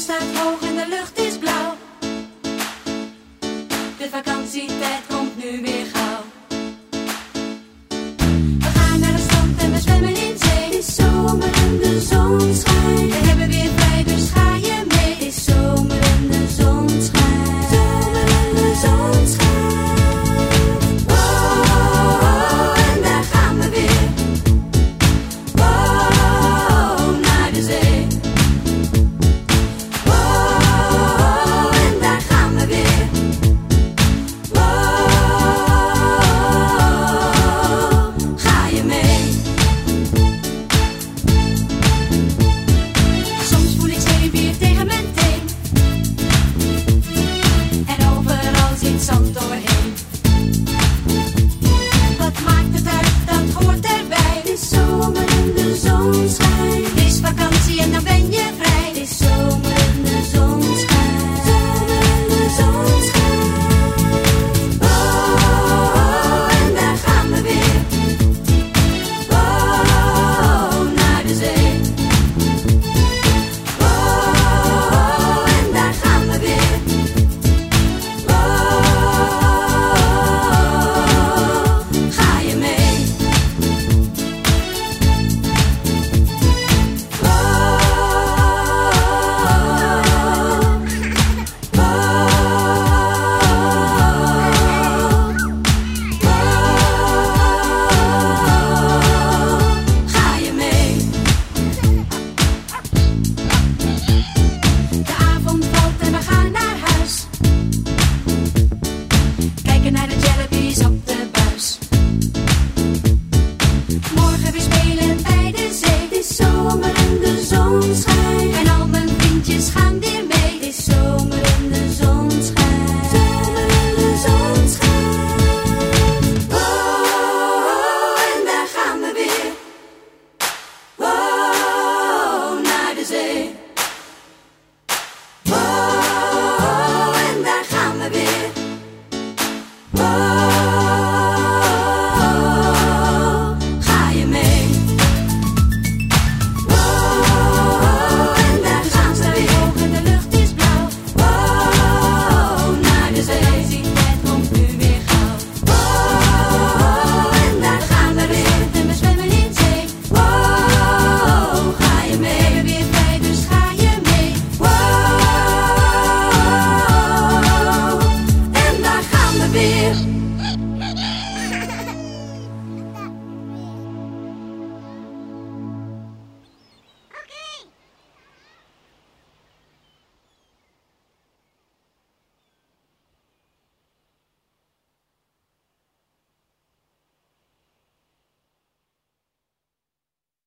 staat hoog en de lucht is blauw. De vakantietijd komt nu weer gauw.